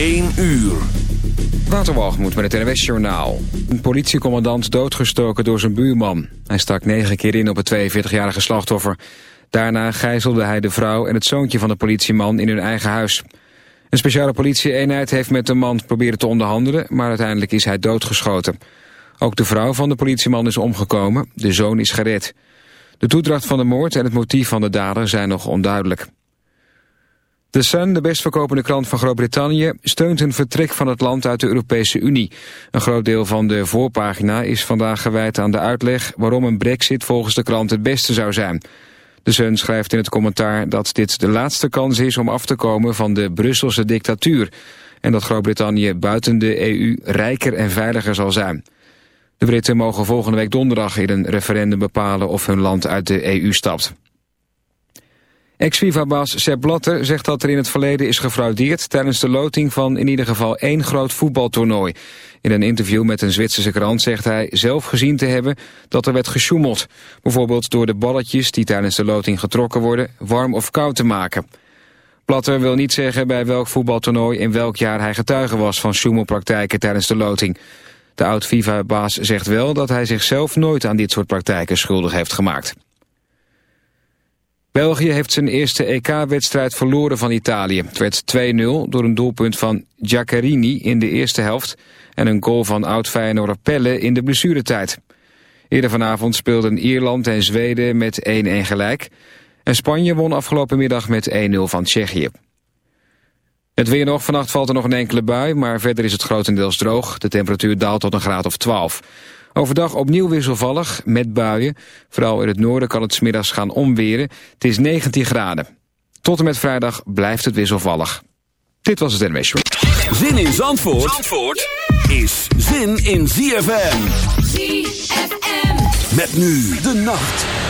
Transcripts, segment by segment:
1 uur. Waterwalgemoed met het NWS-journaal. Een politiecommandant doodgestoken door zijn buurman. Hij stak negen keer in op het 42-jarige slachtoffer. Daarna gijzelde hij de vrouw en het zoontje van de politieman in hun eigen huis. Een speciale politieeenheid heeft met de man proberen te onderhandelen... maar uiteindelijk is hij doodgeschoten. Ook de vrouw van de politieman is omgekomen. De zoon is gered. De toedracht van de moord en het motief van de dader zijn nog onduidelijk. The Sun, de best verkopende krant van Groot-Brittannië, steunt een vertrek van het land uit de Europese Unie. Een groot deel van de voorpagina is vandaag gewijd aan de uitleg waarom een brexit volgens de krant het beste zou zijn. De Sun schrijft in het commentaar dat dit de laatste kans is om af te komen van de Brusselse dictatuur en dat Groot-Brittannië buiten de EU rijker en veiliger zal zijn. De Britten mogen volgende week donderdag in een referendum bepalen of hun land uit de EU stapt. Ex-FIFA-baas Sepp Blatter zegt dat er in het verleden is gefraudeerd... tijdens de loting van in ieder geval één groot voetbaltoernooi. In een interview met een Zwitserse krant zegt hij zelf gezien te hebben... dat er werd gesjoemeld. Bijvoorbeeld door de balletjes die tijdens de loting getrokken worden... warm of koud te maken. Blatter wil niet zeggen bij welk voetbaltoernooi... in welk jaar hij getuige was van sjoemelpraktijken tijdens de loting. De oud-FIFA-baas zegt wel dat hij zichzelf nooit aan dit soort praktijken schuldig heeft gemaakt. België heeft zijn eerste EK-wedstrijd verloren van Italië. Het werd 2-0 door een doelpunt van Giaccherini in de eerste helft... en een goal van oud-Feyenoord Pelle in de blessuretijd. Eerder vanavond speelden Ierland en Zweden met 1-1 gelijk... en Spanje won afgelopen middag met 1-0 van Tsjechië. Het weer nog, vannacht valt er nog een enkele bui... maar verder is het grotendeels droog. De temperatuur daalt tot een graad of 12. Overdag opnieuw wisselvallig, met buien. Vooral in het noorden kan het smiddags gaan omweren. Het is 19 graden. Tot en met vrijdag blijft het wisselvallig. Dit was het NWS Zin in Zandvoort, Zandvoort is zin in ZFM. ZFM. Met nu de nacht.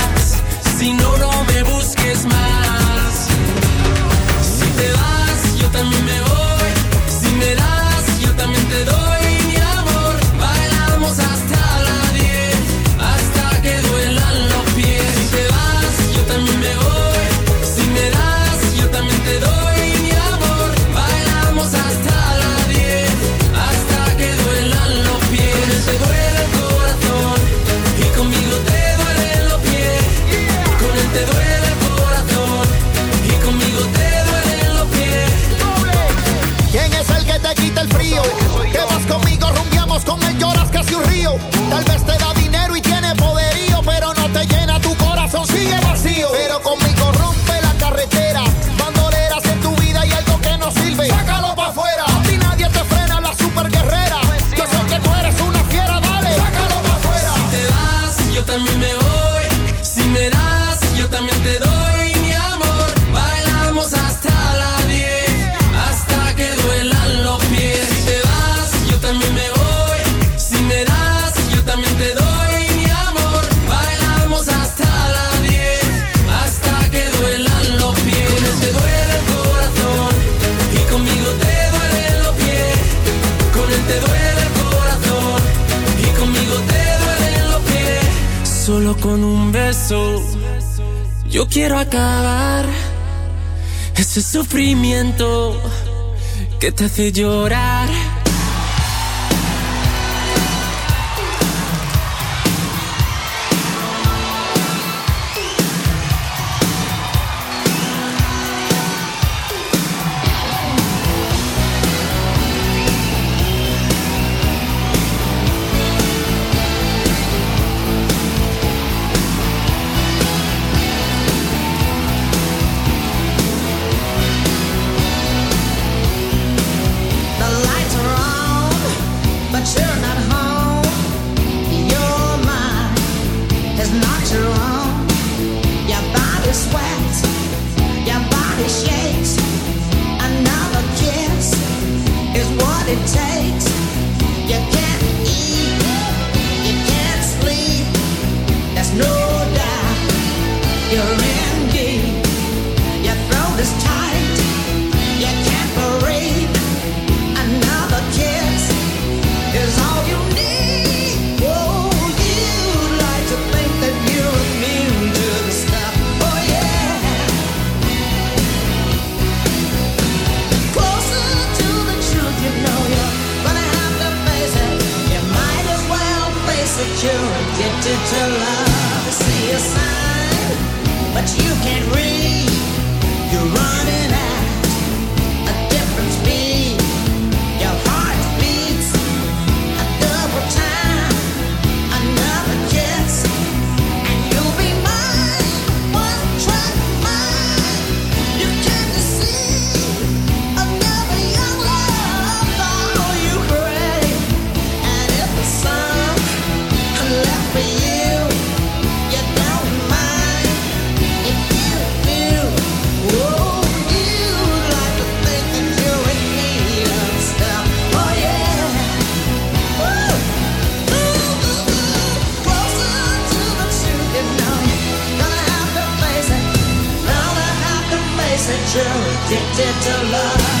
Te hace llorar. addicted to love.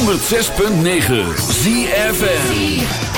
106.9 ZFM.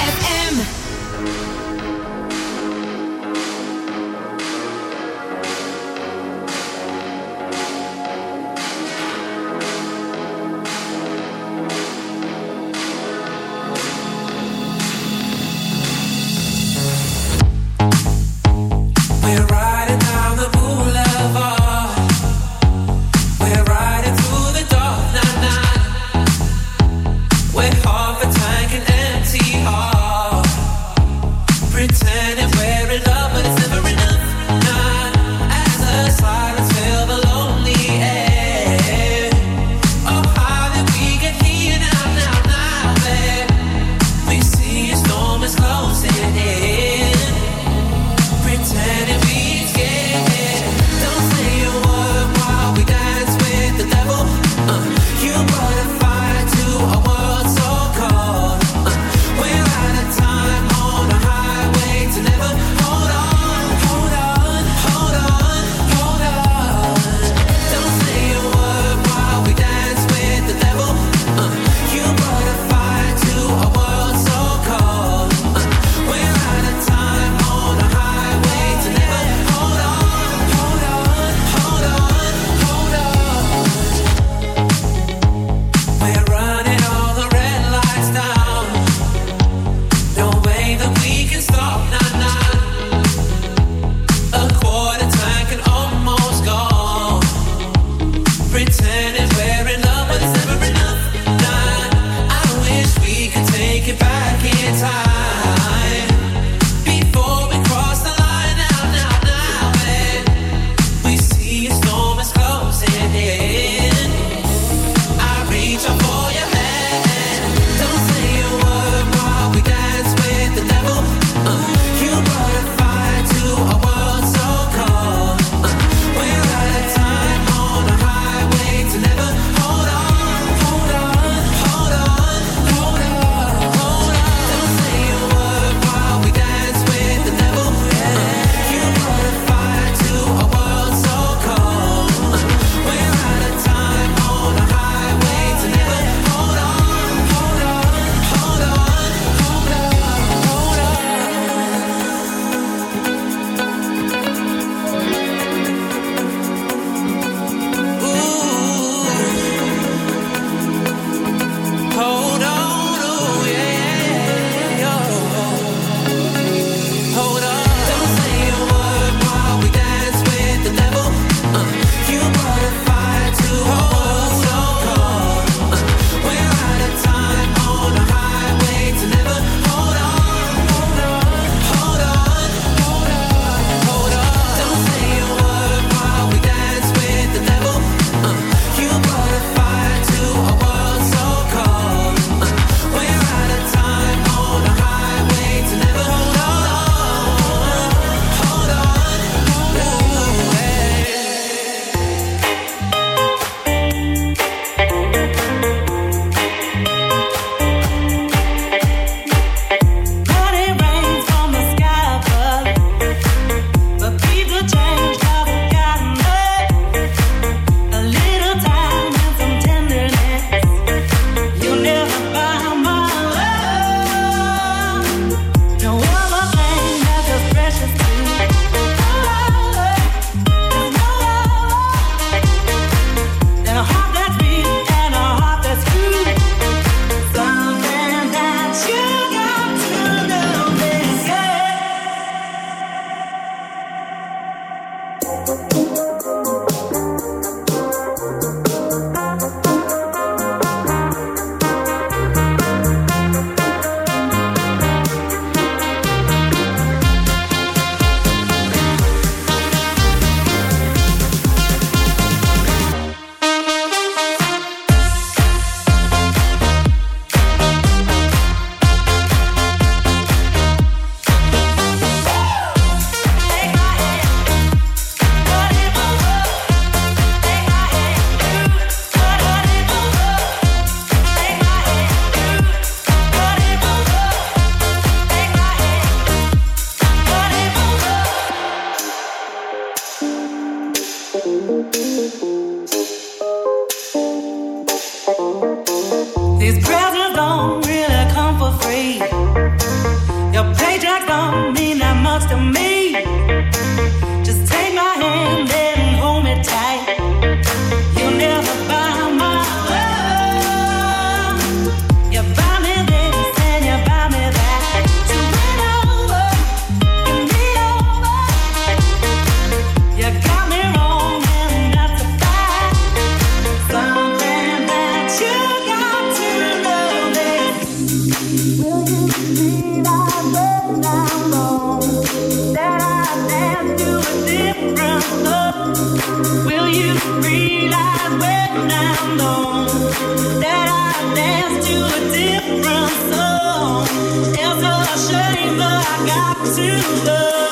Got to go.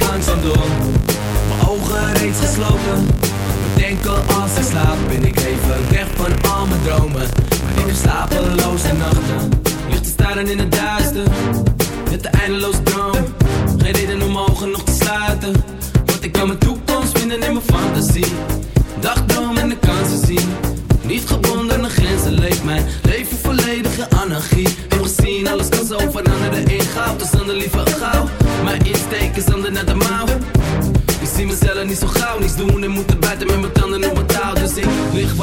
Langzaam door, mijn ogen reeds gesloten. Denken als ik slaap, ben ik even weg van al mijn dromen. Maar ik heb slapeloze nachten, ligt te staren in het duister.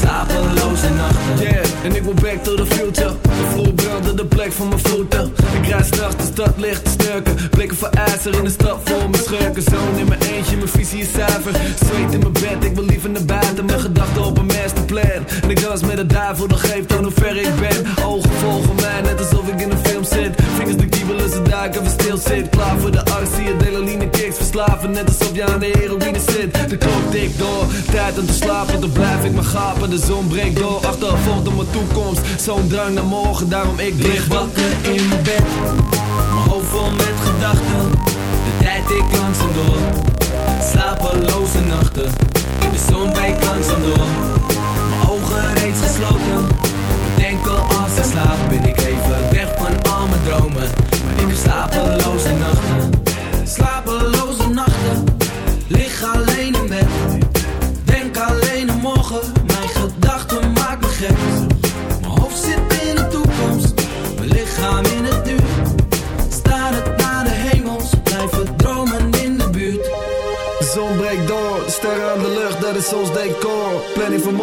Slapeloze nachten. Yeah, en ik wil back to the future. De vloer de plek van mijn voeten. Ik rijd straks de stad licht te snurken. Blikken voor ijzer in de stad vol mijn schurken. Zoon in mijn eentje, mijn visie is zuiver. Zweet in mijn bed, ik wil liever naar buiten. Mijn gedachten op een masterplan. En ik dans met de duivel, dat geeft aan hoe ver ik ben. Ogen volgen mij, net alsof ik in een film zit. Vingers de kiebelen, ze duiken, we stil zit. Klaar voor de arts, adrenaline kicks. Verslaven, net alsof je aan de heroïne zit. De klok tikt door, tijd om te slapen. Dan blijf ik maar gapen, de zon breekt door. Achtervolgt op mijn toekomst, zo'n drang naar morgen. Daarom ik Lig wakker in mijn bed, mijn hoofd vol met gedachten. De tijd ik langzaam door, slapeloze nachten. De zon breekt langzaam door,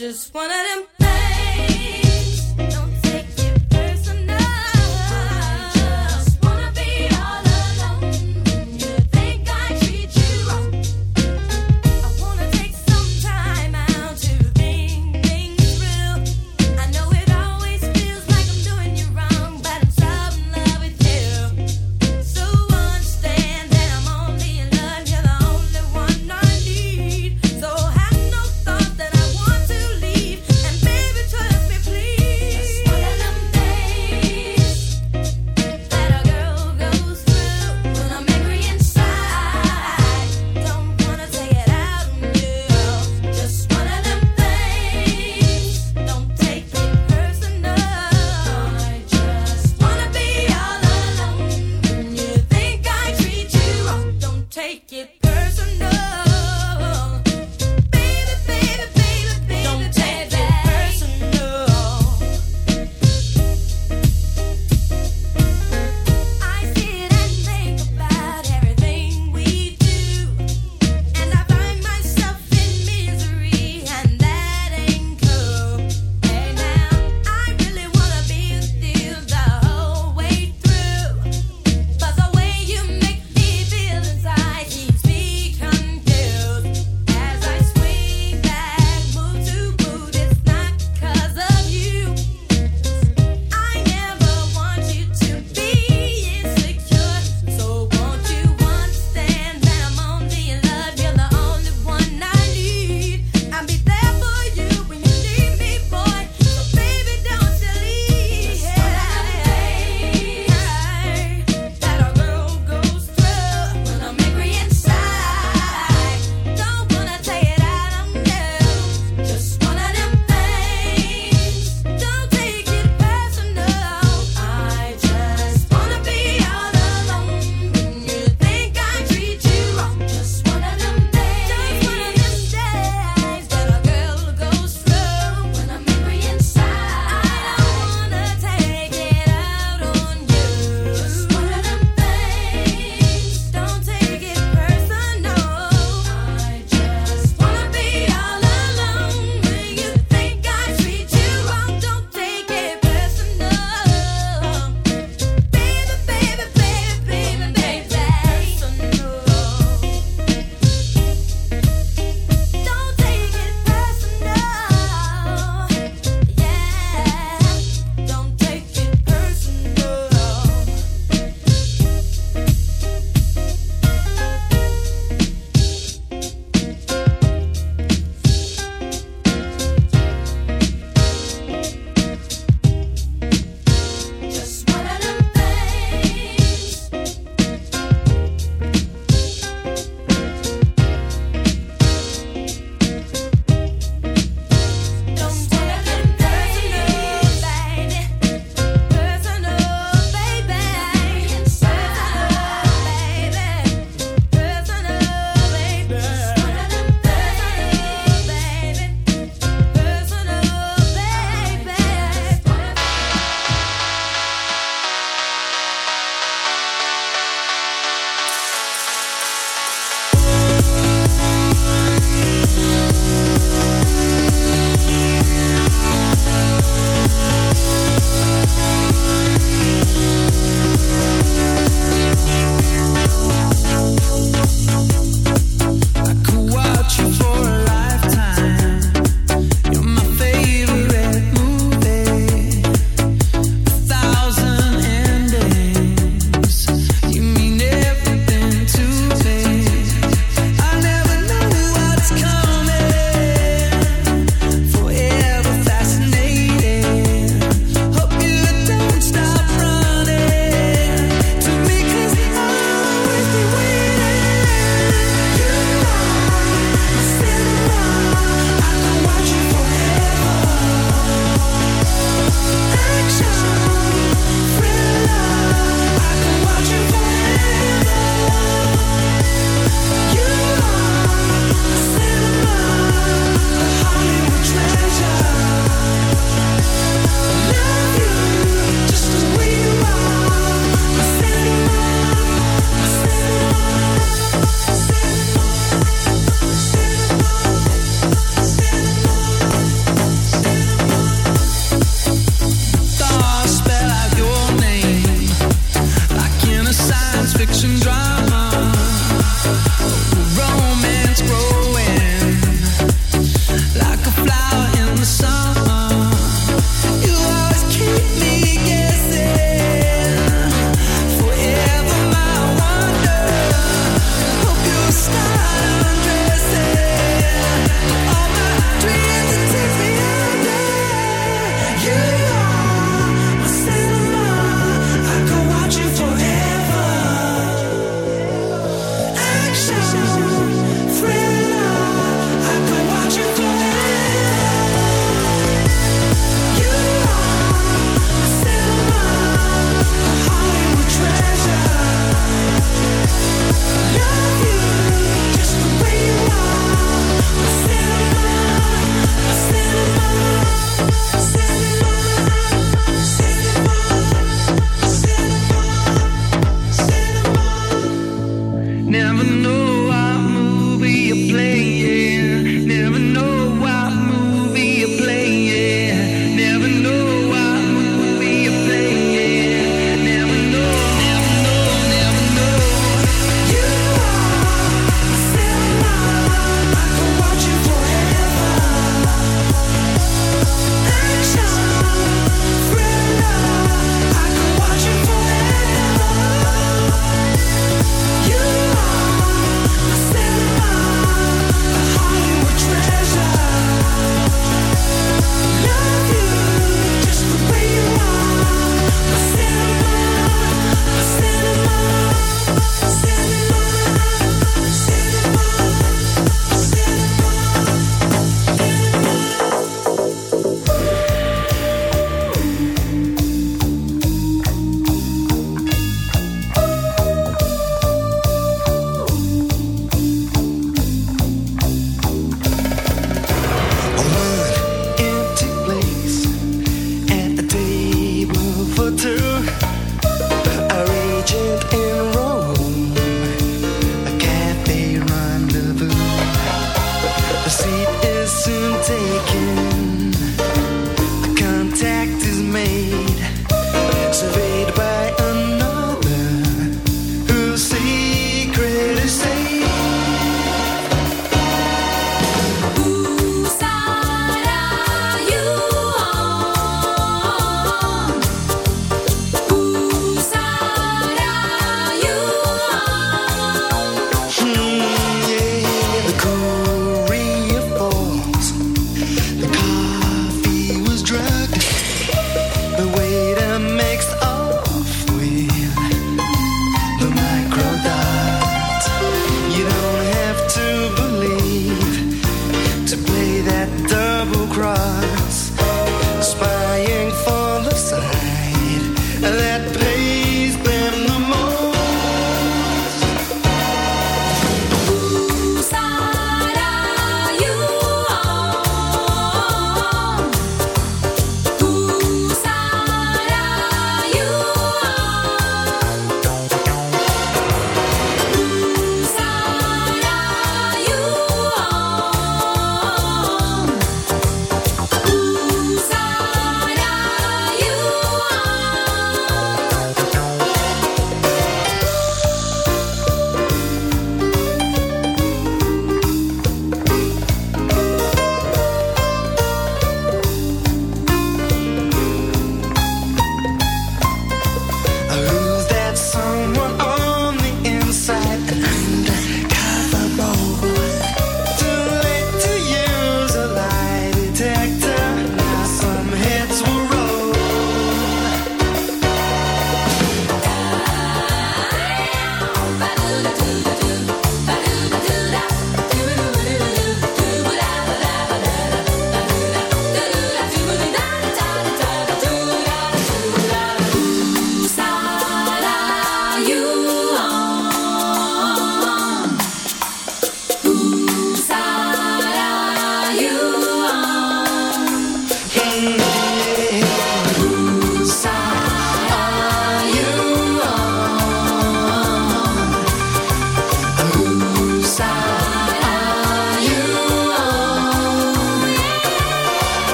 Just one of them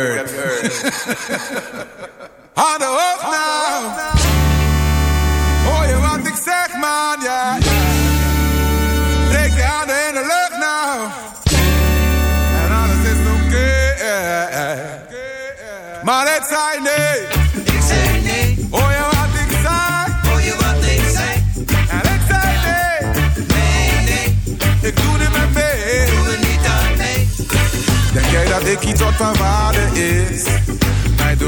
earth.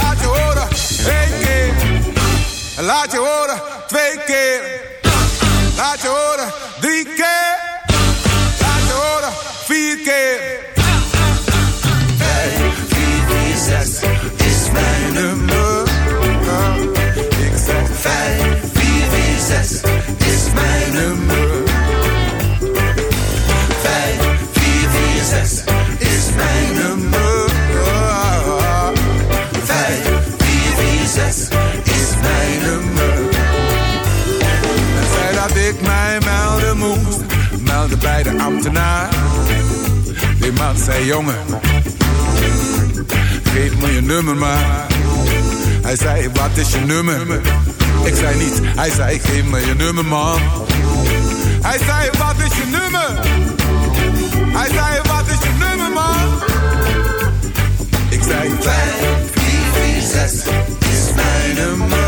Laat je horen, één keer. Laat je horen, twee keer. Laat je horen, drie keer. Laat je horen, vier keer. Hij zei wat is je nummer? Ik zei niet. Hij zei geef me je nummer man. Hij zei wat is je nummer? Hij zei wat is je nummer man? Ik zei Vijf, vier, vier, zes is mijn nummer.